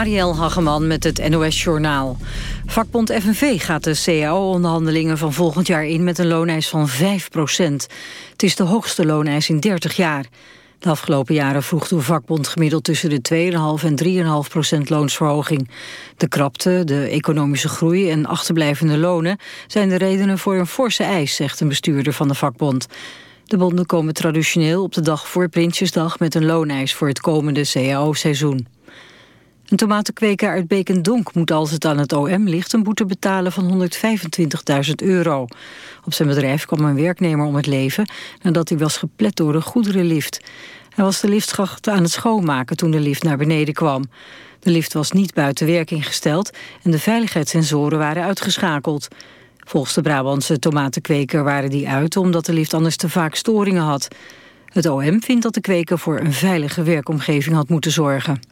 Marielle Hageman met het NOS Journaal. Vakbond FNV gaat de CAO-onderhandelingen van volgend jaar in met een looneis van 5% Het is de hoogste looneis in 30 jaar. De afgelopen jaren vroeg de vakbond gemiddeld tussen de 2,5 en 3,5 procent loonsverhoging. De krapte, de economische groei en achterblijvende lonen zijn de redenen voor een forse eis, zegt een bestuurder van de vakbond. De bonden komen traditioneel op de dag voor Prinsjesdag met een looneis voor het komende CAO-seizoen. Een tomatenkweker uit Beek moet als het aan het OM ligt... een boete betalen van 125.000 euro. Op zijn bedrijf kwam een werknemer om het leven... nadat hij was geplet door een goederenlift. Hij was de liftschacht aan het schoonmaken toen de lift naar beneden kwam. De lift was niet buiten werking gesteld... en de veiligheidssensoren waren uitgeschakeld. Volgens de Brabantse tomatenkweker waren die uit... omdat de lift anders te vaak storingen had. Het OM vindt dat de kweker voor een veilige werkomgeving had moeten zorgen.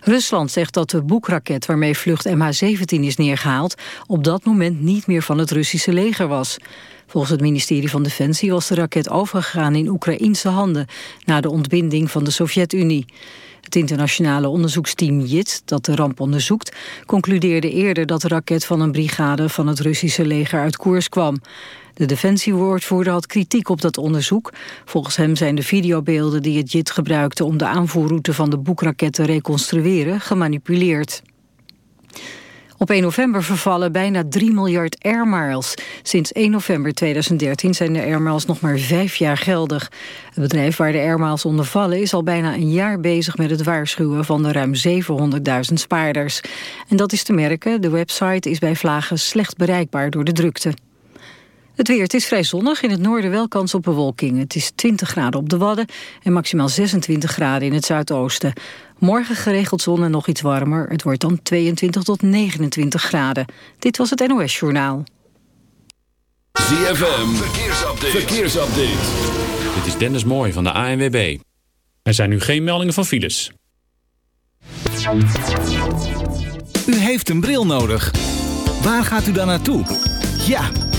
Rusland zegt dat de boekraket waarmee vlucht MH17 is neergehaald... op dat moment niet meer van het Russische leger was. Volgens het ministerie van Defensie was de raket overgegaan in Oekraïnse handen... na de ontbinding van de Sovjet-Unie. Het internationale onderzoeksteam JIT, dat de ramp onderzoekt... concludeerde eerder dat de raket van een brigade van het Russische leger uit koers kwam. De defensiewoordvoerder had kritiek op dat onderzoek. Volgens hem zijn de videobeelden die het JIT gebruikte... om de aanvoerroute van de boekraket te reconstrueren gemanipuleerd. Op 1 november vervallen bijna 3 miljard air miles. Sinds 1 november 2013 zijn de air miles nog maar vijf jaar geldig. Het bedrijf waar de air miles onder vallen is al bijna een jaar bezig met het waarschuwen van de ruim 700.000 spaarders. En dat is te merken, de website is bij vlagen slecht bereikbaar door de drukte. Het weer, het is vrij zonnig. In het noorden wel kans op bewolking. Het is 20 graden op de Wadden en maximaal 26 graden in het zuidoosten. Morgen geregeld zon en nog iets warmer. Het wordt dan 22 tot 29 graden. Dit was het NOS Journaal. ZFM, verkeersupdate. verkeersupdate. Dit is Dennis Mooij van de ANWB. Er zijn nu geen meldingen van files. U heeft een bril nodig. Waar gaat u dan naartoe? Ja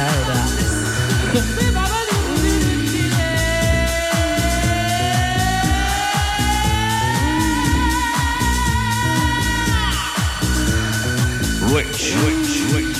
paradise. Which, which, rich.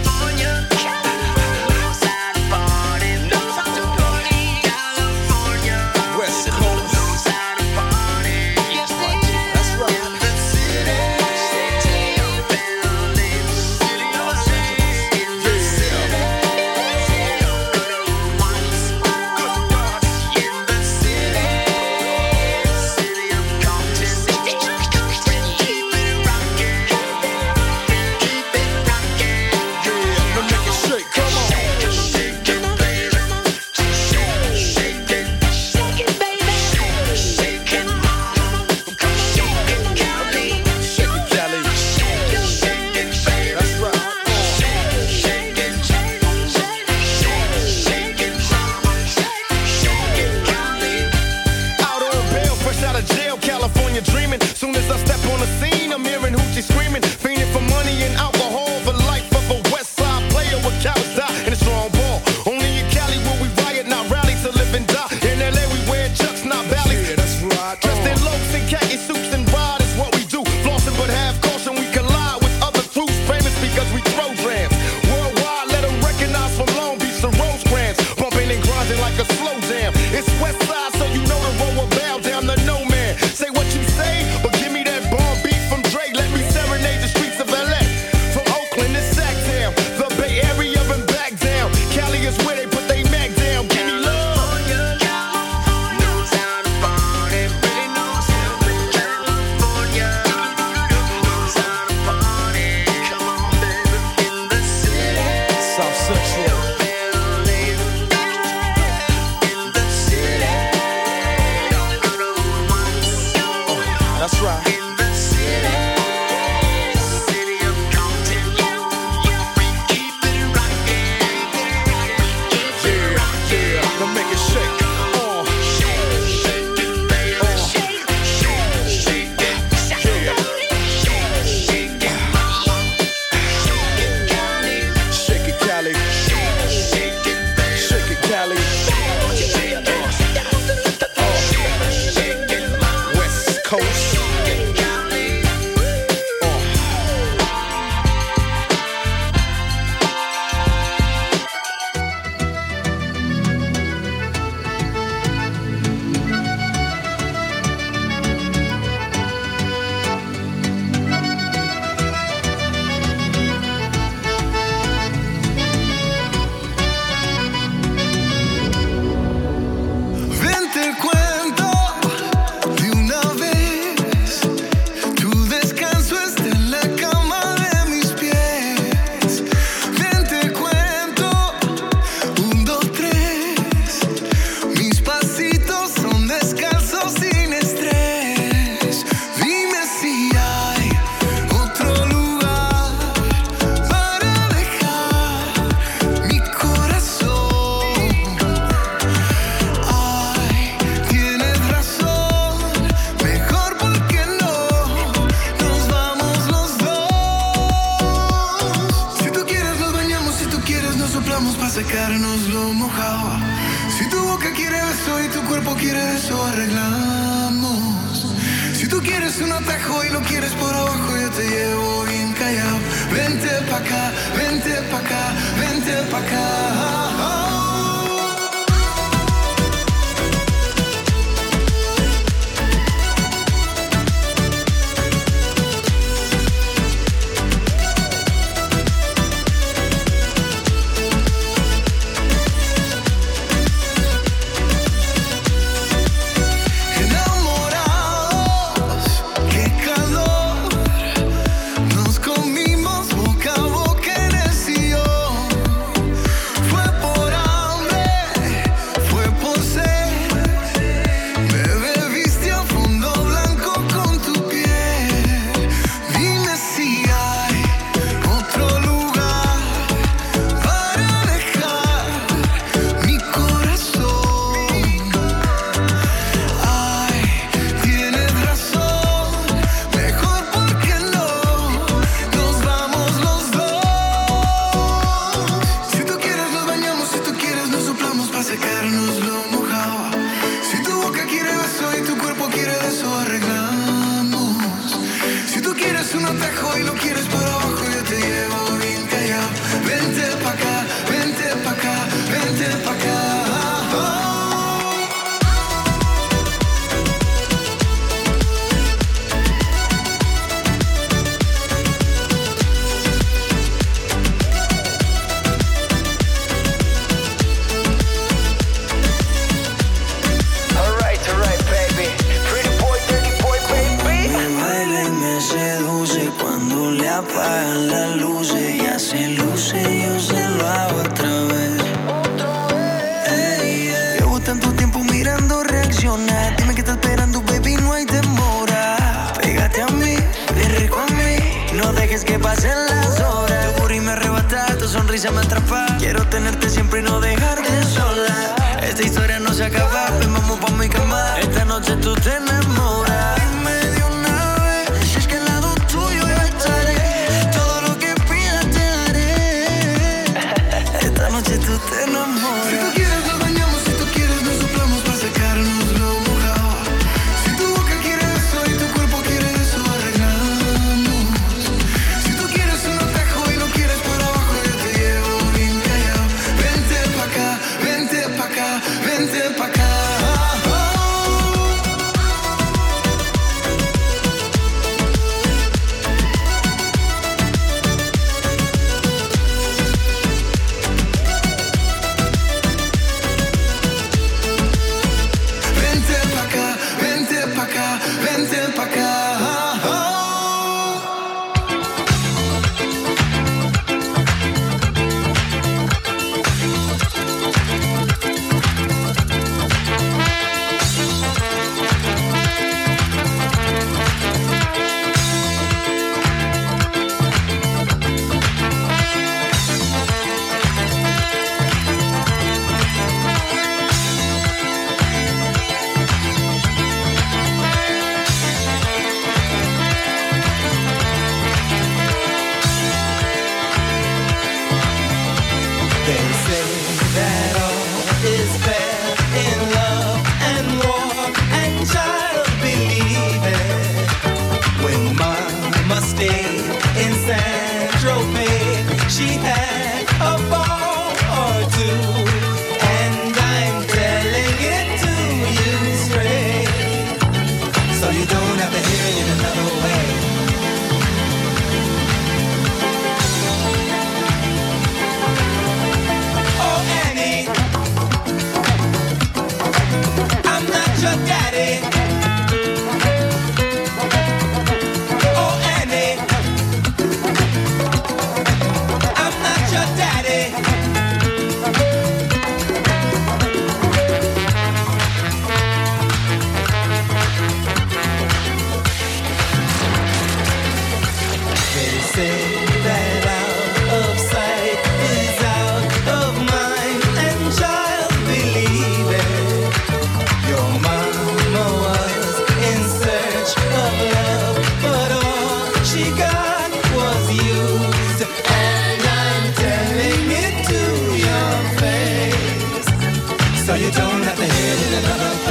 head in another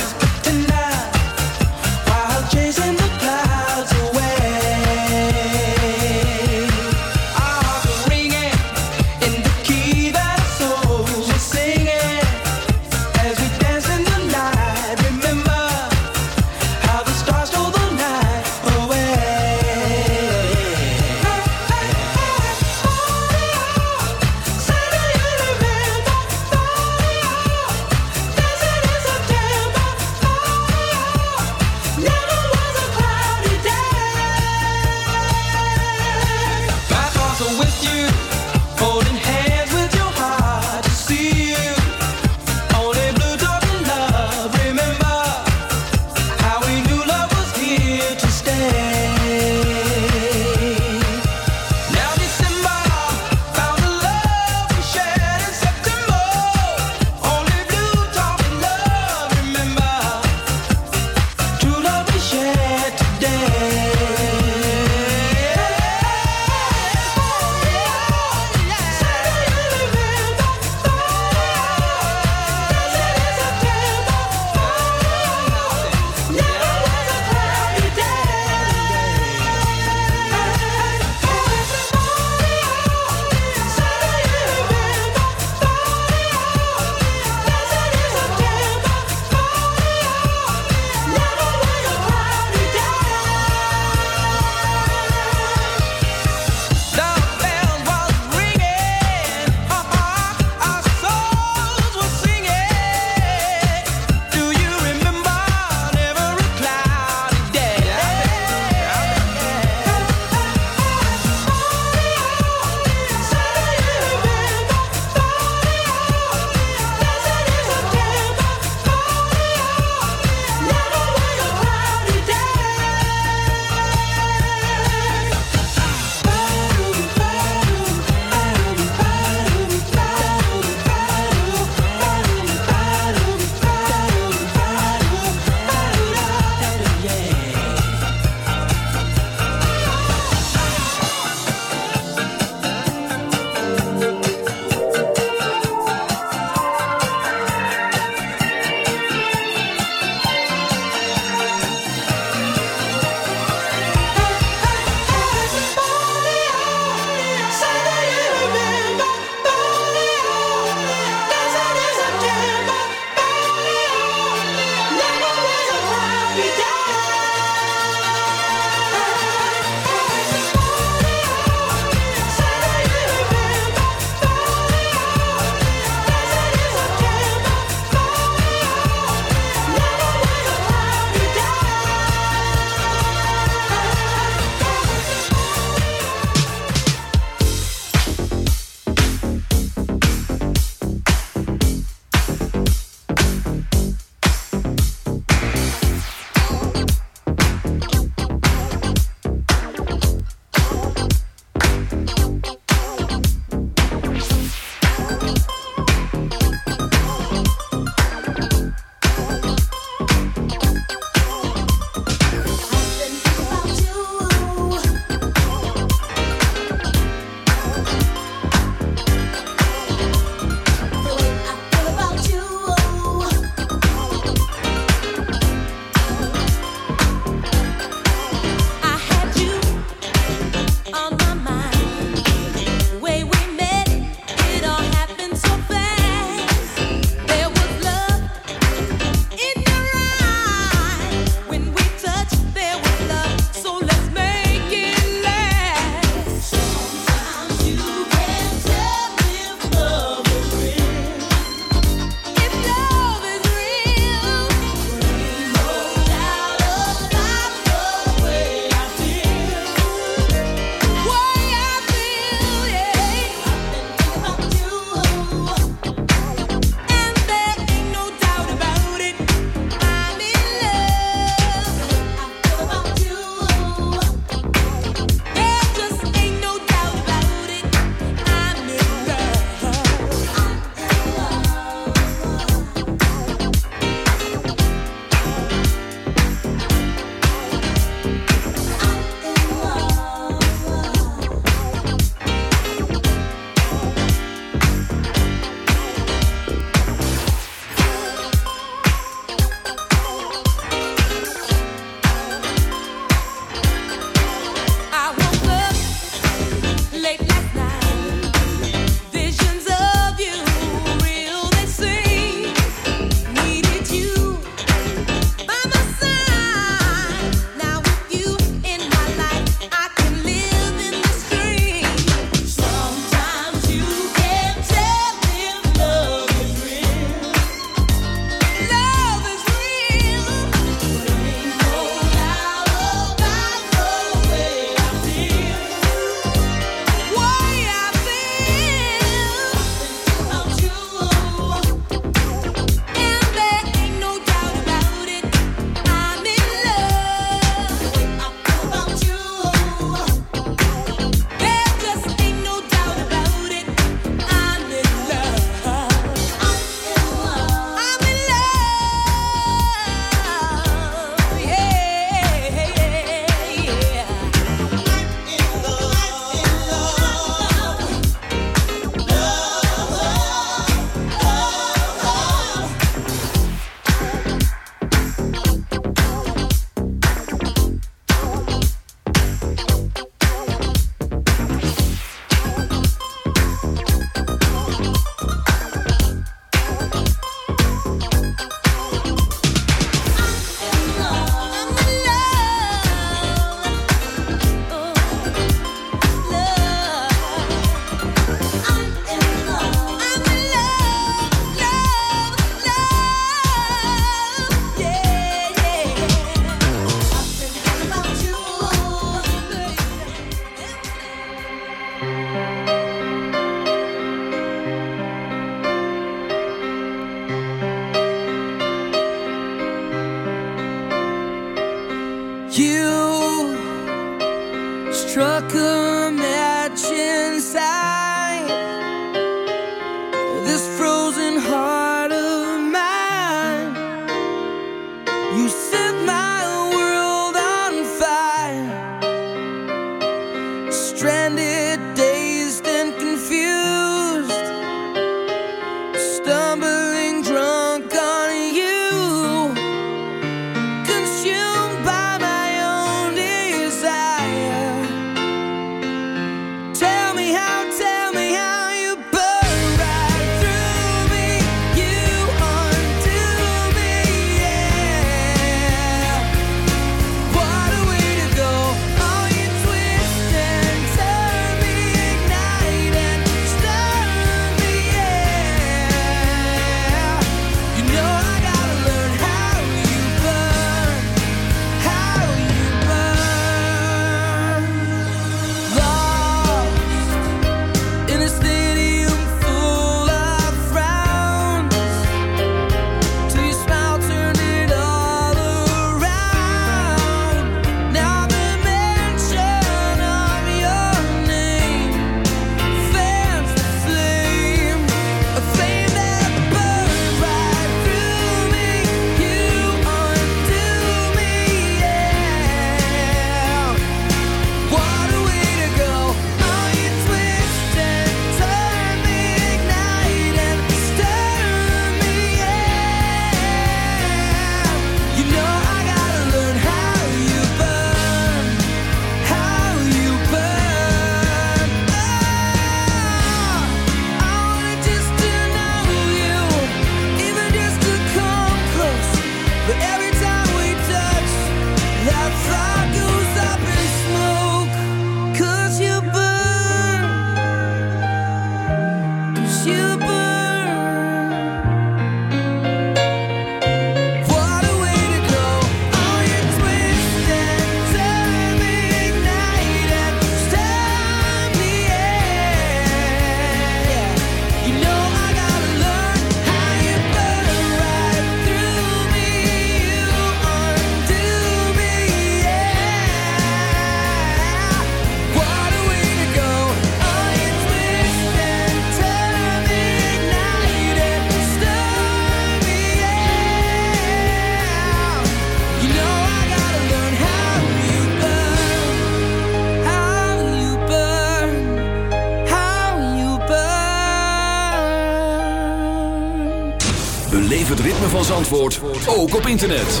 Zandvoort, ook op internet.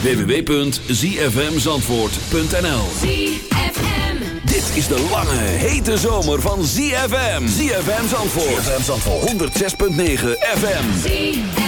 www.zfmzandvoort.nl Dit is de lange, hete zomer van ZFM. ZFM Zandvoort. ZFM Zandvoort. 106.9 FM.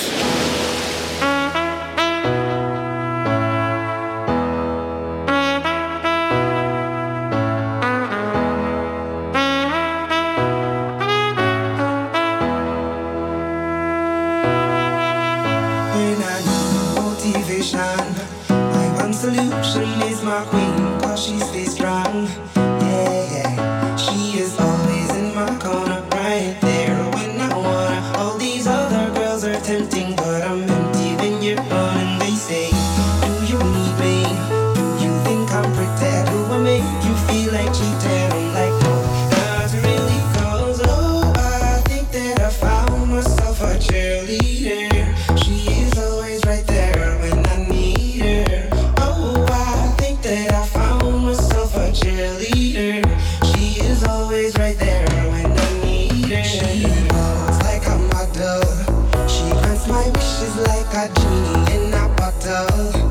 right there when I need. She knows like a model. She grants my wishes like a genie in a bottle.